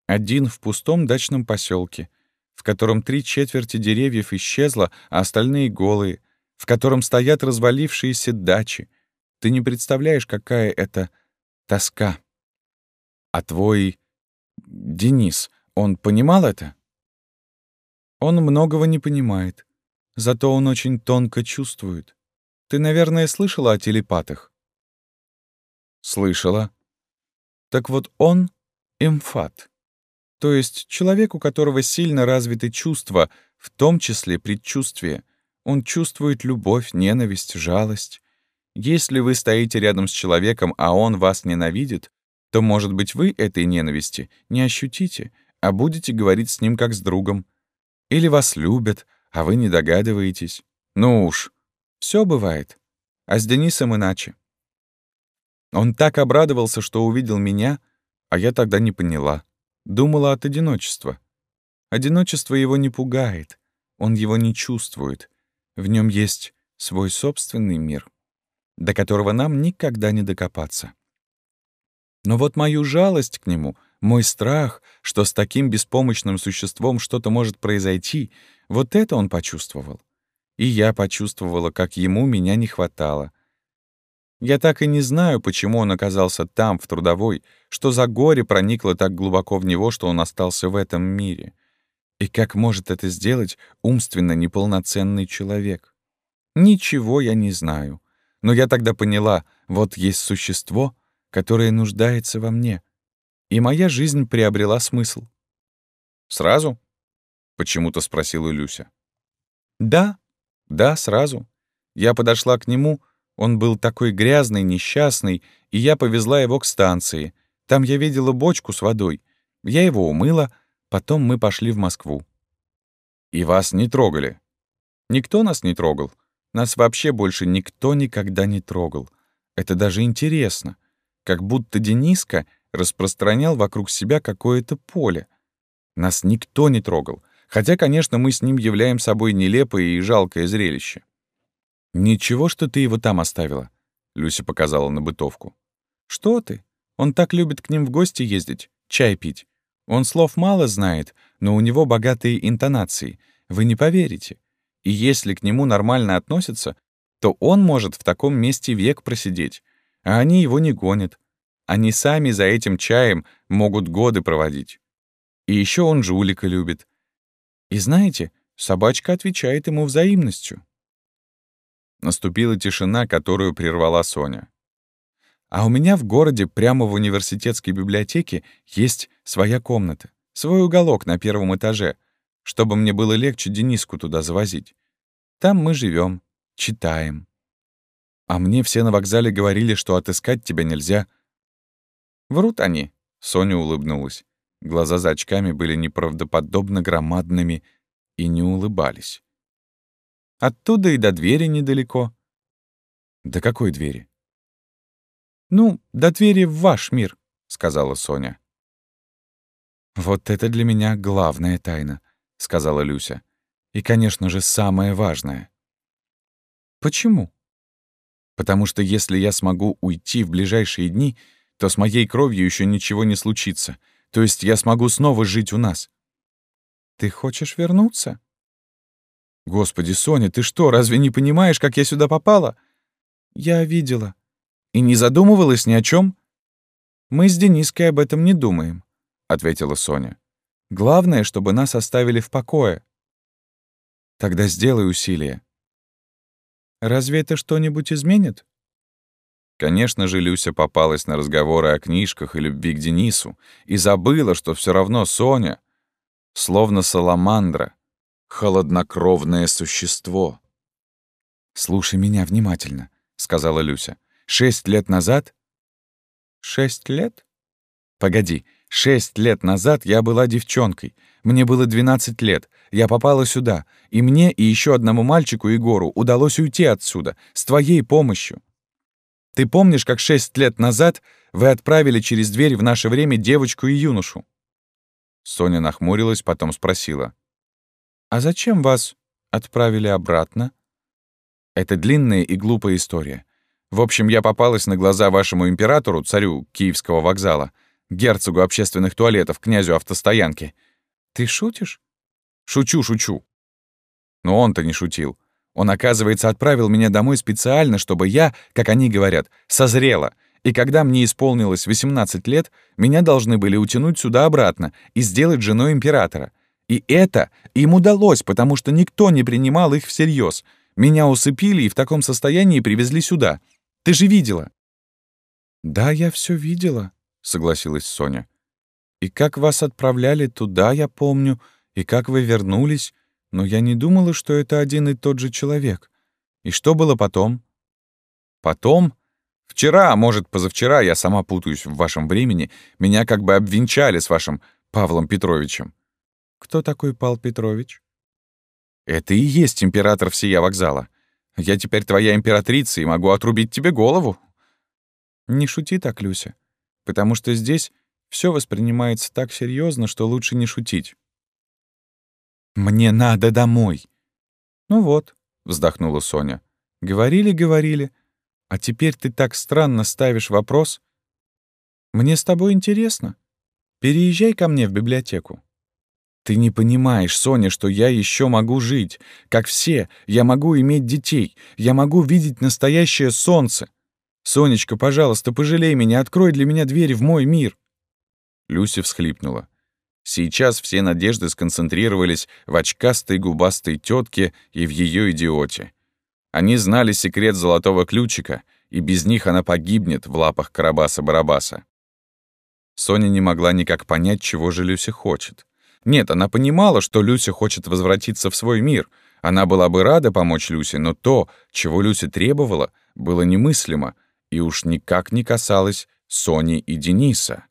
Один в пустом дачном поселке, в котором три четверти деревьев исчезло, а остальные голые, в котором стоят развалившиеся дачи. Ты не представляешь, какая это тоска. А твой Денис, он понимал это? Он многого не понимает, зато он очень тонко чувствует. Ты, наверное, слышала о телепатах? Слышала. Так вот он — эмфат. То есть человек, у которого сильно развиты чувства, в том числе предчувствие. Он чувствует любовь, ненависть, жалость. Если вы стоите рядом с человеком, а он вас ненавидит, то, может быть, вы этой ненависти не ощутите, а будете говорить с ним как с другом, или вас любят, а вы не догадываетесь. Ну уж, все бывает. А с Денисом иначе. Он так обрадовался, что увидел меня, а я тогда не поняла. Думала от одиночества. Одиночество его не пугает, он его не чувствует. В нем есть свой собственный мир, до которого нам никогда не докопаться. Но вот мою жалость к нему мой страх, что с таким беспомощным существом что-то может произойти, вот это он почувствовал. И я почувствовала, как ему меня не хватало. Я так и не знаю, почему он оказался там, в трудовой, что за горе проникло так глубоко в него, что он остался в этом мире. И как может это сделать умственно неполноценный человек? Ничего я не знаю. Но я тогда поняла, вот есть существо, которое нуждается во мне, и моя жизнь приобрела смысл. «Сразу?» — почему-то спросила Люся. «Да, да, сразу. Я подошла к нему, Он был такой грязный, несчастный, и я повезла его к станции. Там я видела бочку с водой. Я его умыла, потом мы пошли в Москву. И вас не трогали? Никто нас не трогал. Нас вообще больше никто никогда не трогал. Это даже интересно. Как будто Дениска распространял вокруг себя какое-то поле. Нас никто не трогал. Хотя, конечно, мы с ним являем собой нелепое и жалкое зрелище. «Ничего, что ты его там оставила», — Люся показала на бытовку. «Что ты? Он так любит к ним в гости ездить, чай пить. Он слов мало знает, но у него богатые интонации. Вы не поверите. И если к нему нормально относятся, то он может в таком месте век просидеть. А они его не гонят. Они сами за этим чаем могут годы проводить. И еще он жулика любит. И знаете, собачка отвечает ему взаимностью. Наступила тишина, которую прервала Соня. А у меня в городе, прямо в университетской библиотеке, есть своя комната, свой уголок на первом этаже, чтобы мне было легче Дениску туда завозить. Там мы живем, читаем. А мне все на вокзале говорили, что отыскать тебя нельзя. Врут они, — Соня улыбнулась. Глаза за очками были неправдоподобно громадными и не улыбались. Оттуда и до двери недалеко. До какой двери? Ну, до двери в ваш мир, сказала Соня. Вот это для меня главная тайна, сказала Люся. И, конечно же, самое важное. Почему? Потому что если я смогу уйти в ближайшие дни, то с моей кровью еще ничего не случится — то есть я смогу снова жить у нас. Ты хочешь вернуться? Господи, Соня, ты что, разве не понимаешь, как я сюда попала? Я видела. И не задумывалась ни о чем? Мы с Дениской об этом не думаем, ответила Соня. Главное, чтобы нас оставили в покое. Тогда сделай усилие. Разве это что-нибудь изменит? Конечно же, Люся попалась на разговоры о книжках и любви к Денису и забыла, что все равно Соня, словно саламандра, холоднокровное существо. «Слушай меня внимательно», — сказала Люся. «Шесть лет назад...» «Шесть лет?» «Погоди, шесть лет назад я была девчонкой. Мне было двенадцать лет. Я попала сюда, и мне и еще одному мальчику, Егору, удалось уйти отсюда, с твоей помощью. Ты помнишь, как шесть лет назад вы отправили через дверь в наше время девочку и юношу?» Соня нахмурилась, потом спросила. «А зачем вас отправили обратно?» Это длинная и глупая история. В общем, я попалась на глаза вашему императору, царю Киевского вокзала, герцогу общественных туалетов, князю автостоянки. Ты шутишь? Шучу, шучу. Но он-то не шутил. Он, оказывается, отправил меня домой специально, чтобы я, как они говорят, созрела. И когда мне исполнилось 18 лет, меня должны были утянуть сюда обратно и сделать женой императора. И это им удалось, потому что никто не принимал их всерьез. Меня усыпили и в таком состоянии привезли сюда. Ты же видела. «Да, я все видела», — согласилась Соня. «И как вас отправляли туда, я помню, и как вы вернулись, но я не думала, что это один и тот же человек. И что было потом? Потом? Вчера, а может, позавчера, я сама путаюсь в вашем времени, меня как бы обвенчали с вашим Павлом Петровичем. Кто такой Павел Петрович? Это и есть император всея вокзала. Я теперь твоя императрица и могу отрубить тебе голову. Не шути так, Люся, потому что здесь все воспринимается так серьезно, что лучше не шутить. «Мне надо домой». «Ну вот», — вздохнула Соня. «Говорили, говорили. А теперь ты так странно ставишь вопрос. Мне с тобой интересно. Переезжай ко мне в библиотеку». «Ты не понимаешь, Соня, что я еще могу жить. Как все, я могу иметь детей. Я могу видеть настоящее солнце. Сонечка, пожалуйста, пожалей меня, открой для меня дверь в мой мир». Люся всхлипнула. Сейчас все надежды сконцентрировались в очкастой губастой тетке и в ее идиоте. Они знали секрет золотого ключика, и без них она погибнет в лапах Карабаса-Барабаса. Соня не могла никак понять, чего же Люся хочет. Нет, она понимала, что Люся хочет возвратиться в свой мир, Она была бы рада помочь Люсе, но то, чего Люся требовала, было немыслимо и уж никак не касалось Сони и Дениса.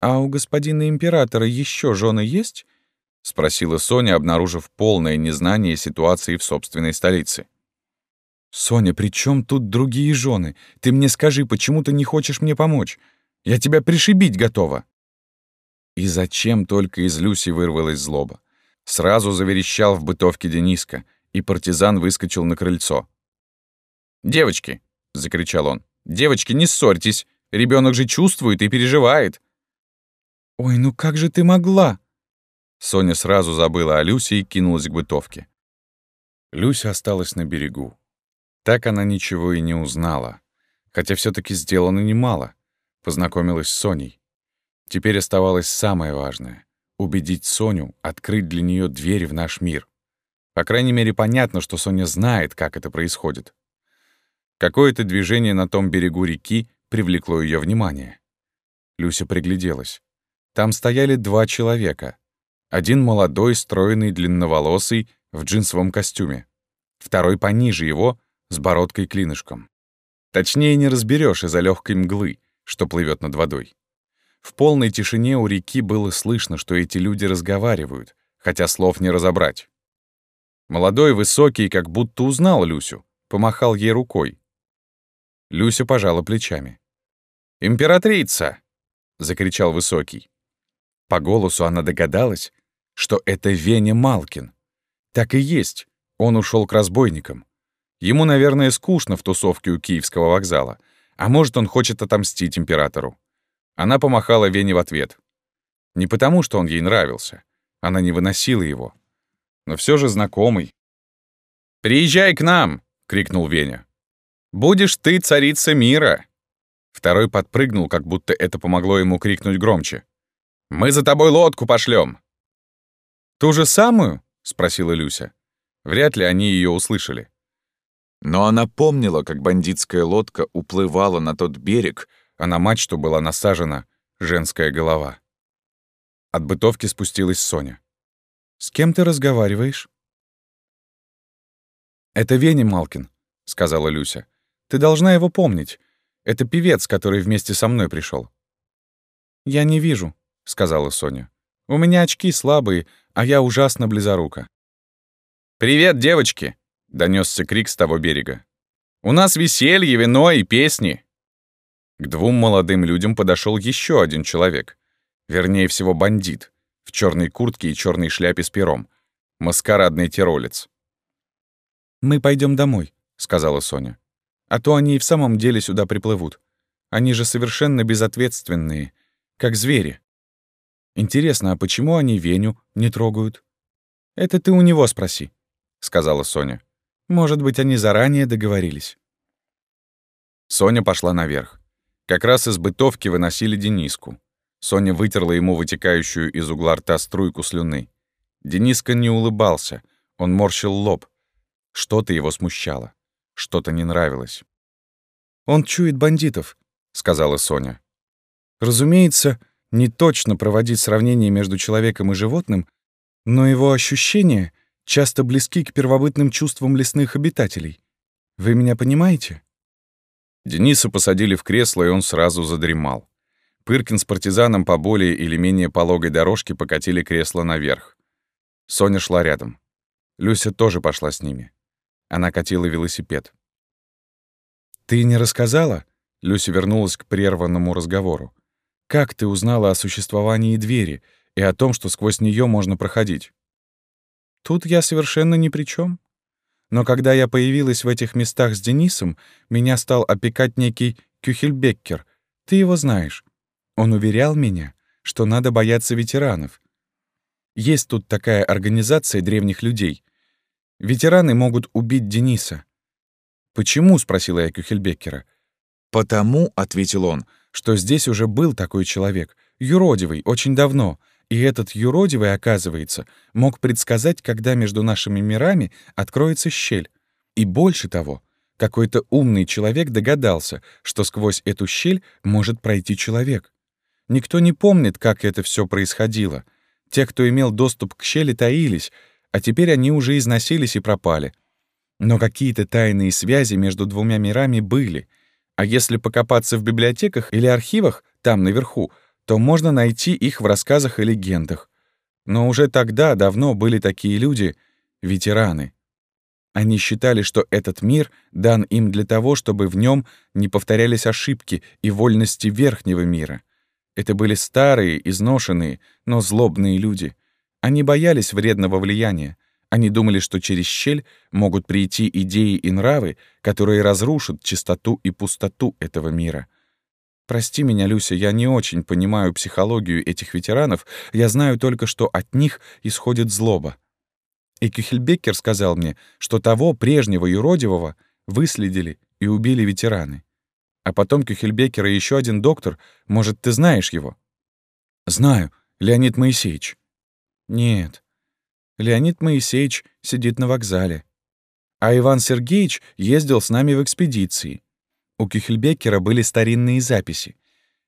«А у господина императора еще жены есть?» — спросила Соня, обнаружив полное незнание ситуации в собственной столице. «Соня, при чем тут другие жены? Ты мне скажи, почему ты не хочешь мне помочь? Я тебя пришибить готова!» И зачем только из Люси вырвалась злоба? Сразу заверещал в бытовке Дениска, и партизан выскочил на крыльцо. «Девочки!» — закричал он. «Девочки, не ссорьтесь! Ребенок же чувствует и переживает!» «Ой, ну как же ты могла?» Соня сразу забыла о Люсе и кинулась к бытовке. Люся осталась на берегу. Так она ничего и не узнала. Хотя все таки сделано немало. Познакомилась с Соней. Теперь оставалось самое важное — убедить Соню открыть для нее дверь в наш мир. По крайней мере, понятно, что Соня знает, как это происходит. Какое-то движение на том берегу реки привлекло ее внимание. Люся пригляделась. Там стояли два человека. Один молодой, стройный, длинноволосый, в джинсовом костюме. Второй пониже его, с бородкой-клинышком. Точнее не разберешь из-за легкой мглы, что плывет над водой. В полной тишине у реки было слышно, что эти люди разговаривают, хотя слов не разобрать. Молодой, высокий, как будто узнал Люсю, помахал ей рукой. Люся пожала плечами. «Императрица!» — закричал высокий. По голосу она догадалась, что это Веня Малкин. Так и есть, он ушел к разбойникам. Ему, наверное, скучно в тусовке у Киевского вокзала, а может, он хочет отомстить императору. Она помахала Вене в ответ. Не потому, что он ей нравился. Она не выносила его. Но все же знакомый. «Приезжай к нам!» — крикнул Веня. «Будешь ты царица мира!» Второй подпрыгнул, как будто это помогло ему крикнуть громче. «Мы за тобой лодку пошлем!» «Ту же самую?» — спросила Люся. Вряд ли они ее услышали. Но она помнила, как бандитская лодка уплывала на тот берег, а на мачту была насажена женская голова. От бытовки спустилась Соня. «С кем ты разговариваешь?» «Это Веня Малкин», — сказала Люся. «Ты должна его помнить. Это певец, который вместе со мной пришел. «Я не вижу», — сказала Соня. «У меня очки слабые, а я ужасно близорука». «Привет, девочки!» — донесся крик с того берега. «У нас веселье, вино и песни!» К двум молодым людям подошел еще один человек. Вернее всего, бандит. В черной куртке и черной шляпе с пером. Маскарадный тиролец. «Мы пойдем домой», — сказала Соня. «А то они и в самом деле сюда приплывут. Они же совершенно безответственные, как звери. Интересно, а почему они Веню не трогают? Это ты у него спроси», — сказала Соня. «Может быть, они заранее договорились». Соня пошла наверх. Как раз из бытовки выносили Дениску. Соня вытерла ему вытекающую из угла рта струйку слюны. Дениска не улыбался, он морщил лоб. Что-то его смущало, что-то не нравилось. «Он чует бандитов», — сказала Соня. «Разумеется, не точно проводить сравнение между человеком и животным, но его ощущения часто близки к первобытным чувствам лесных обитателей. Вы меня понимаете?» Дениса посадили в кресло, и он сразу задремал. Пыркин с партизаном по более или менее пологой дорожке покатили кресло наверх. Соня шла рядом. Люся тоже пошла с ними. Она катила велосипед. «Ты не рассказала?» Люся вернулась к прерванному разговору. «Как ты узнала о существовании двери и о том, что сквозь нее можно проходить?» «Тут я совершенно ни при чем. Но когда я появилась в этих местах с Денисом, меня стал опекать некий Кюхельбеккер. Ты его знаешь. Он уверял меня, что надо бояться ветеранов. Есть тут такая организация древних людей. Ветераны могут убить Дениса. «Почему?» — спросила я Кюхельбеккера. «Потому», — ответил он, — «что здесь уже был такой человек, юродивый, очень давно, и этот юродивый, оказывается, мог предсказать, когда между нашими мирами откроется щель. И больше того, какой-то умный человек догадался, что сквозь эту щель может пройти человек. Никто не помнит, как это все происходило. Те, кто имел доступ к щели, таились, а теперь они уже износились и пропали. Но какие-то тайные связи между двумя мирами были. А если покопаться в библиотеках или архивах, там наверху, то можно найти их в рассказах и легендах. Но уже тогда давно были такие люди — ветераны. Они считали, что этот мир дан им для того, чтобы в нем не повторялись ошибки и вольности верхнего мира. Это были старые, изношенные, но злобные люди. Они боялись вредного влияния. Они думали, что через щель могут прийти идеи и нравы, которые разрушат чистоту и пустоту этого мира. Прости меня, Люся, я не очень понимаю психологию этих ветеранов, я знаю только, что от них исходит злоба. И Кюхельбеккер сказал мне, что того прежнего юродивого выследили и убили ветераны. А потом Кюхельбеккер и еще один доктор, может, ты знаешь его? Знаю, Леонид Моисеевич. Нет, Леонид Моисеевич сидит на вокзале. А Иван Сергеевич ездил с нами в экспедиции. У Кюхельбекера были старинные записи.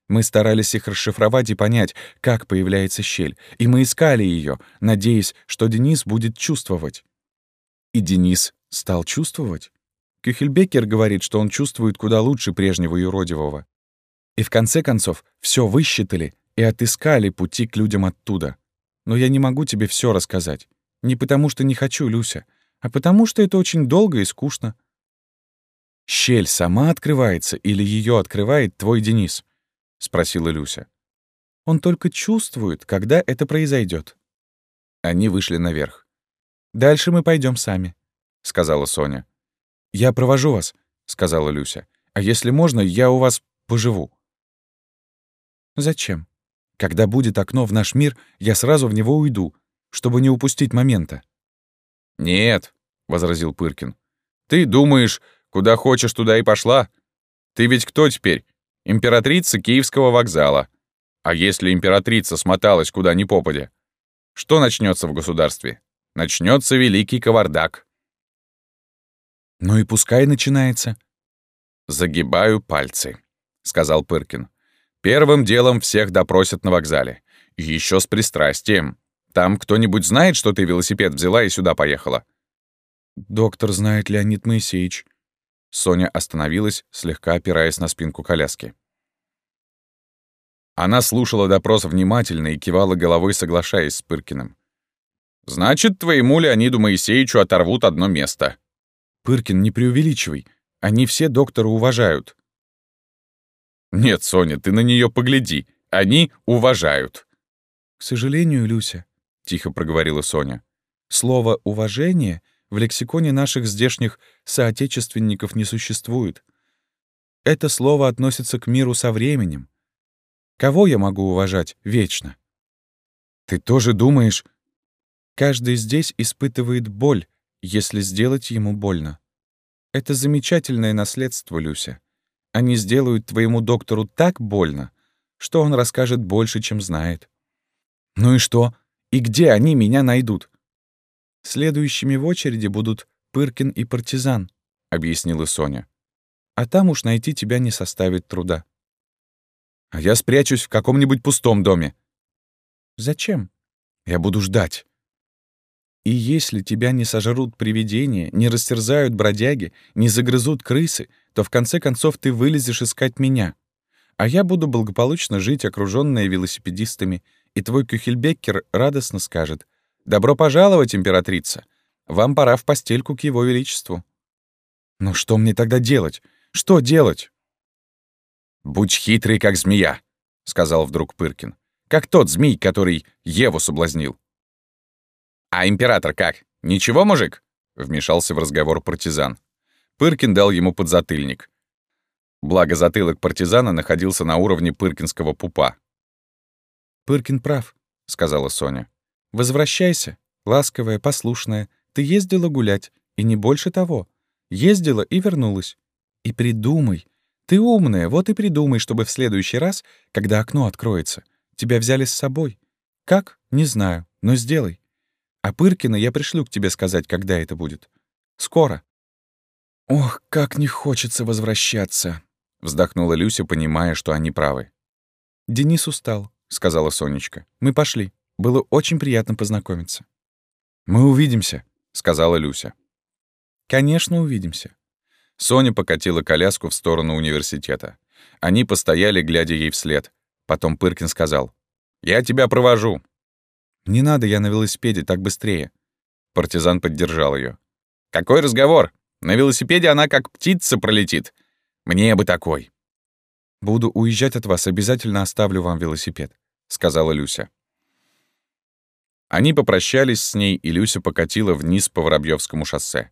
Мы старались их расшифровать и понять, как появляется щель, и мы искали ее, надеясь, что Денис будет чувствовать. И Денис стал чувствовать. Кюхельбекер говорит, что он чувствует куда лучше прежнего юродивого. И в конце концов все высчитали и отыскали пути к людям оттуда. Но я не могу тебе все рассказать. Не потому что не хочу, Люся, а потому что это очень долго и скучно. «Щель сама открывается или ее открывает твой Денис?» — спросила Люся. «Он только чувствует, когда это произойдет. Они вышли наверх. «Дальше мы пойдем сами», — сказала Соня. «Я провожу вас», — сказала Люся. «А если можно, я у вас поживу». «Зачем? Когда будет окно в наш мир, я сразу в него уйду, чтобы не упустить момента». «Нет», — возразил Пыркин. «Ты думаешь, куда хочешь, туда и пошла? Ты ведь кто теперь? Императрица Киевского вокзала. А если императрица смоталась куда ни попадя? Что начнется в государстве? Начнется великий кавардак». «Ну и пускай начинается». «Загибаю пальцы», — сказал Пыркин. «Первым делом всех допросят на вокзале. Еще с пристрастием. Там кто-нибудь знает, что ты велосипед взяла и сюда поехала?» «Доктор знает, Леонид Моисеевич». Соня остановилась, слегка опираясь на спинку коляски. Она слушала допрос внимательно и кивала головой, соглашаясь с Пыркиным. «Значит, твоему Леониду Моисеевичу оторвут одно место». «Пыркин, не преувеличивай. Они все доктора уважают». «Нет, Соня, ты на нее погляди. Они уважают». «К сожалению, Люся, — тихо проговорила Соня. «Слово «уважение» в лексиконе наших здешних соотечественников не существует. Это слово относится к миру со временем. Кого я могу уважать вечно? Ты тоже думаешь... Каждый здесь испытывает боль, если сделать ему больно. Это замечательное наследство, Люся. Они сделают твоему доктору так больно, что он расскажет больше, чем знает. Ну и что? И где они меня найдут? Следующими в очереди будут Пыркин и Партизан, объяснила Соня. А там уж найти тебя не составит труда. А я спрячусь в каком-нибудь пустом доме. Зачем? Я буду ждать. И если тебя не сожрут привидения, не растерзают бродяги, не загрызут крысы, то в конце концов ты вылезешь искать меня. А я буду благополучно жить, окружённая велосипедистами, и твой Кюхельбеккер радостно скажет «Добро пожаловать, императрица! Вам пора в постельку к его величеству». Но что мне тогда делать? Что делать? «Будь хитрый, как змея», — сказал вдруг Пыркин. «Как тот змей, который Еву соблазнил». «А император как? Ничего, мужик?» — вмешался в разговор партизан. Пыркин дал ему подзатыльник. Благо затылок партизана находился на уровне пыркинского пупа. «Пыркин прав», — сказала Соня. «Возвращайся, ласковая, послушная. Ты ездила гулять, и не больше того. Ездила и вернулась. И придумай. Ты умная, вот и придумай, чтобы в следующий раз, когда окно откроется, тебя взяли с собой. Как? Не знаю, но сделай. А Пыркина я пришлю к тебе сказать, когда это будет. Скоро». «Ох, как не хочется возвращаться», — вздохнула Люся, понимая, что они правы. Денис устал. — сказала Сонечка. «Мы пошли. Было очень приятно познакомиться». «Мы увидимся», — сказала Люся. «Конечно, увидимся». Соня покатила коляску в сторону университета. Они постояли, глядя ей вслед. Потом Пыркин сказал. «Я тебя провожу». «Не надо, я на велосипеде, так быстрее». Партизан поддержал ее. «Какой разговор? На велосипеде она как птица пролетит. Мне бы такой». «Буду уезжать от вас, обязательно оставлю вам велосипед», — сказала Люся. Они попрощались с ней, и Люся покатила вниз по Воробьевскому шоссе.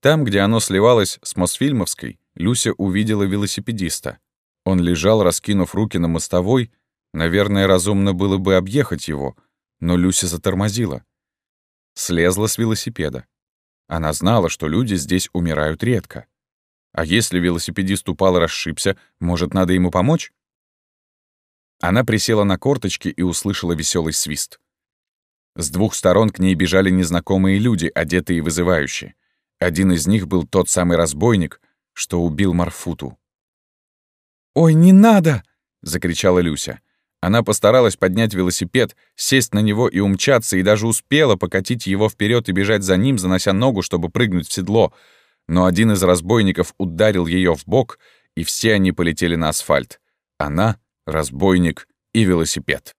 Там, где оно сливалось с Мосфильмовской, Люся увидела велосипедиста. Он лежал, раскинув руки на мостовой. Наверное, разумно было бы объехать его, но Люся затормозила. Слезла с велосипеда. Она знала, что люди здесь умирают редко. А если велосипедист упал и расшибся, может, надо ему помочь? Она присела на корточки и услышала веселый свист. С двух сторон к ней бежали незнакомые люди, одетые вызывающе. Один из них был тот самый разбойник, что убил Марфуту. «Ой, не надо!» — закричала Люся. Она постаралась поднять велосипед, сесть на него и умчаться, и даже успела покатить его вперед и бежать за ним, занося ногу, чтобы прыгнуть в седло. Но один из разбойников ударил ее в бок, и все они полетели на асфальт. Она, разбойник и велосипед.